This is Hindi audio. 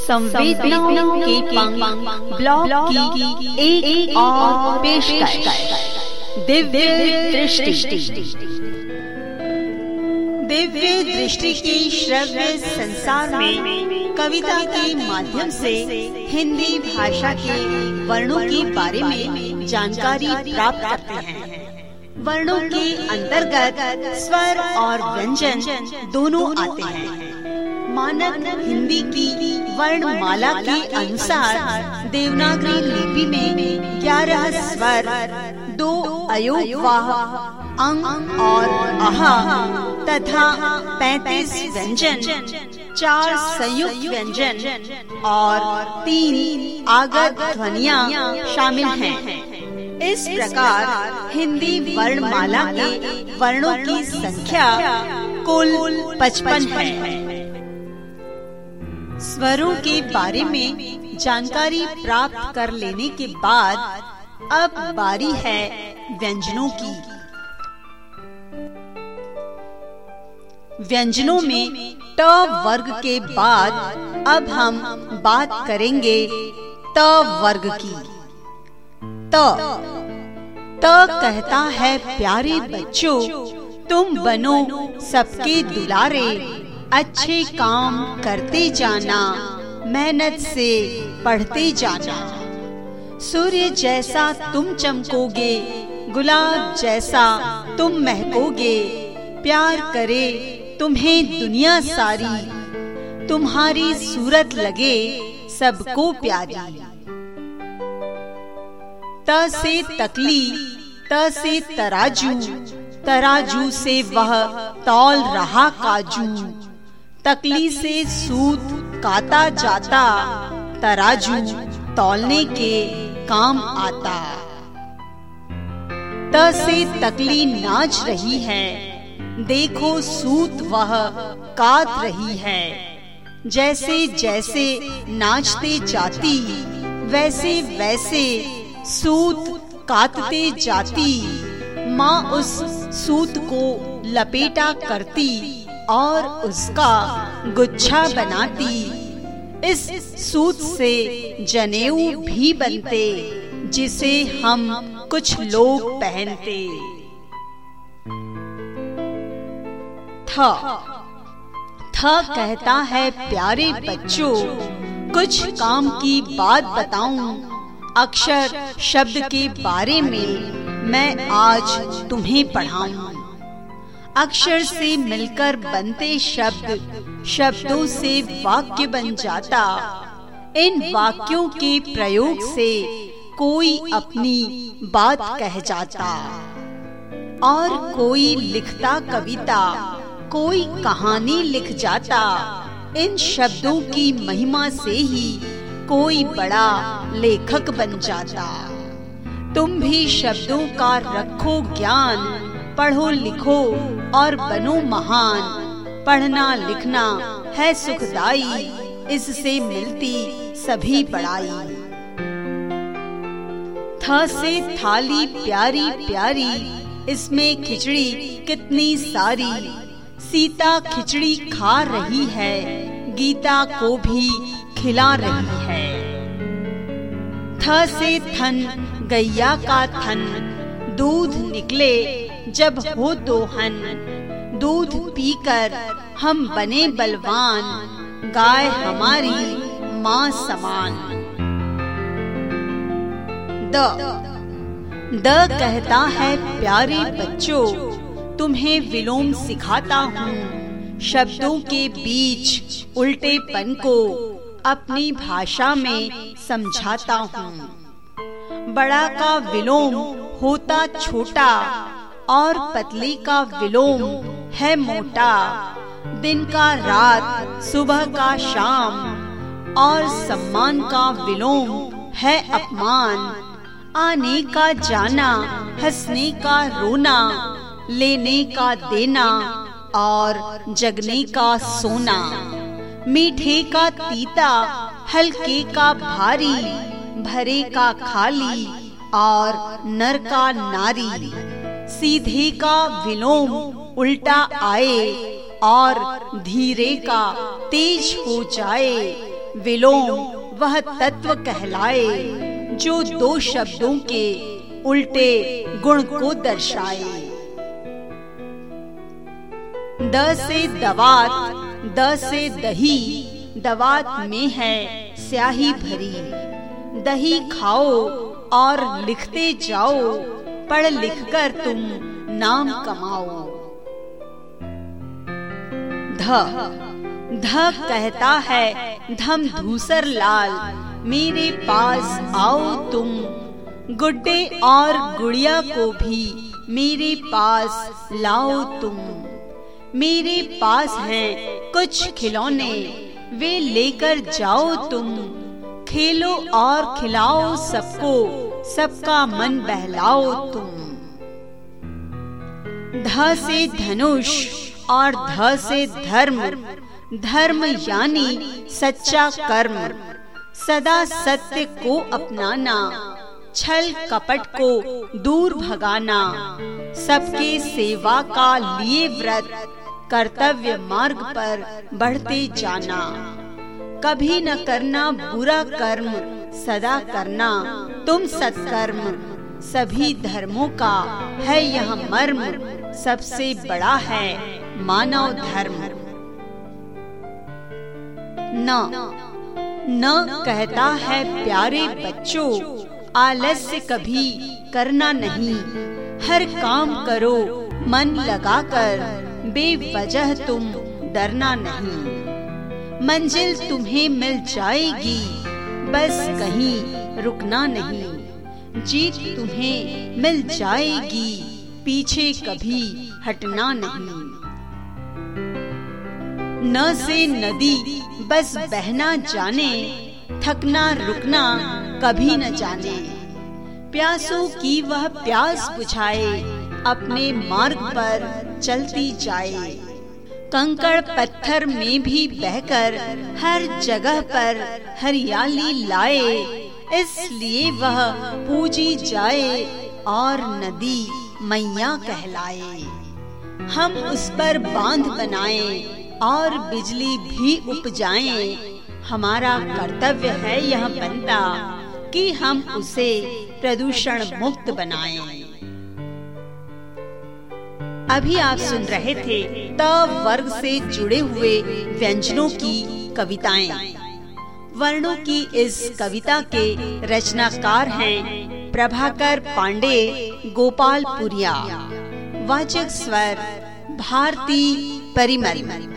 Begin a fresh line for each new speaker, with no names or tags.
संवेदनाओं के ब्लॉग की एक, और दिव्य दृष्टि।
दिव्य दृष्टि की श्रव्य संसार में कविता के माध्यम से हिंदी भाषा के वर्णों के बारे में जानकारी प्राप्त करते हैं। वर्णों के अंतर्गत स्वर और व्यंजन दोनों आते हैं। मानक हिंदी की वर्णमाला के अनुसार देवनागरी लिपि में ग्यारह स्वर, दो अयोगवाह, अंग और आहा तथा पैतीस व्यंजन, चार संयुक्त व्यंजन और तीन आगत ध्वनिया शामिल हैं। इस प्रकार हिंदी वर्णमाला के वर्णों की संख्या कुल पचपन है स्वरों के बारे में जानकारी प्राप्त कर लेने के बाद अब बारी है व्यंजनों की। व्यंजनों में ट वर्ग के बाद अब हम बात करेंगे त वर्ग की। त। त कहता है, प्यारे बच्चों, तुम बनो सबके दुलारे। अच्छे काम करते जाना, मेहनत से पढ़ते जाना। सूर्य जैसा तुम चमकोगे, गुलाब जैसा तुम महकोगे, प्यार करे तुम्हें दुनिया सारी। तुम्हारी सूरत लगे सबको प्यारी। त से तकली, त से तराजू तराजू से वह तौल रहा काजू। तकली से सूत काता जाता, तराजू तौलने के काम आता। त से तकली नाच रही है, देखो सूत वह काट रही है। जैसे जैसे नाचते जाती, वैसे वैसे सूत काटते जाती। माँ उस सूत को लपेटा करती। और उसका गुच्छा बनाती। इस सूत से जनेऊ भी बनते, जिसे हम कुछ लोग पहनते। था। था कहता है, प्यारे बच्चों, कुछ काम की बात बताऊँ। अक्षर शब्द के बारे में मैं आज तुम्हें पढ़ाऊं। अक्षर से मिलकर बनते शब्द, शब्दों से वाक्य बन जाता। इन वाक्यों के प्रयोग से कोई अपनी बात कह जाता। और कोई लिखता कविता, कोई कहानी लिख जाता। इन शब्दों की महिमा से ही कोई बड़ा लेखक बन जाता। तुम भी शब्दों का रखो ज्ञान पढ़ो लिखो और बनो महान। पढ़ना लिखना है सुखदाई, इससे मिलती सभी बड़ाई। थ से थाली प्यारी प्यारी, इसमें खिचड़ी कितनी सारी। सीता खिचड़ी खा रही है, गीता को भी खिला रही है। थ से थन गैया का थन दूध निकले जब हो दोहन दूध पीकर हम बने बलवान, गाय हमारी माँ समान। द द कहता है, प्यारे बच्चों, तुम्हें विलोम सिखाता हूँ। शब्दों के बीच उल्टेपन को अपनी भाषा में समझाता हूँ। बड़ा का विलोम होता छोटा और पतली का विलोम है मोटा। दिन का रात, सुबह का शाम और सम्मान का विलोम है अपमान। आने का जाना, हंसने का रोना, लेने का देना और जगने का सोना। मीठे का तीता, हल्के का भारी, भरे का खाली और नर का नारी। सीधे का विलोम उल्टा आए और धीरे का तेज हो जाए। विलोम वह तत्व कहलाए जो दो शब्दों के उल्टे गुण को दर्शाए। द से दवात, द से दही, दवात में है स्याही भरी। दही खाओ और लिखते जाओ। पढ़ लिख कर तुम नाम कमाओ। ध। ध कहता है, धम धूसर लाल, मेरे पास आओ तुम। गुड्डे और गुड़िया को भी मेरे पास लाओ तुम। मेरे पास हैं कुछ खिलौने, वे लेकर जाओ तुम। खेलो और खिलाओ सबको। सबका मन बहलाओ तुम। ध से धनुष और ध से धर्म। धर्म यानी सच्चा कर्म। सदा सत्य को अपनाना, छल कपट को दूर भगाना। सबके सेवा का लिए व्रत, कर्तव्य मार्ग पर बढ़ते जाना। कभी न करना बुरा कर्म, सदा करना। तुम सत्कर्म। सभी धर्मों का है यह मर्म। सबसे बड़ा है मानव धर्म। न। न कहता है, प्यारे बच्चों, आलस्य कभी करना नहीं। हर काम करो, मन लगाकर, बेवजह तुम डरना नहीं। मंजिल तुम्हें मिल जाएगी, बस कहीं रुकना नहीं। जीत तुम्हें मिल जाएगी, पीछे कभी हटना नहीं। न से नदी, बस बहना जाने, थकना रुकना कभी न जाने। प्यासों की वह प्यास बुझाए, अपने मार्ग पर चलती जाए। कंकड़ पत्थर में भी बहकर हर जगह पर हरियाली लाए इसलिए वह पूजी जाए और नदी मैया कहलाए। हम उस पर बाँध बनाए और बिजली भी उपजाए। हमारा कर्तव्य है यह बनता कि हम उसे प्रदूषण मुक्त बनाएँ। अभी आप सुन रहे थे त वर्ग से जुड़े हुए व्यंजनों की कविताएँ। वर्णों की इस कविता के रचनाकार हैं प्रभाकर पांडे, गोपाल पुरिया। वाचक स्वर, भारती परिमल।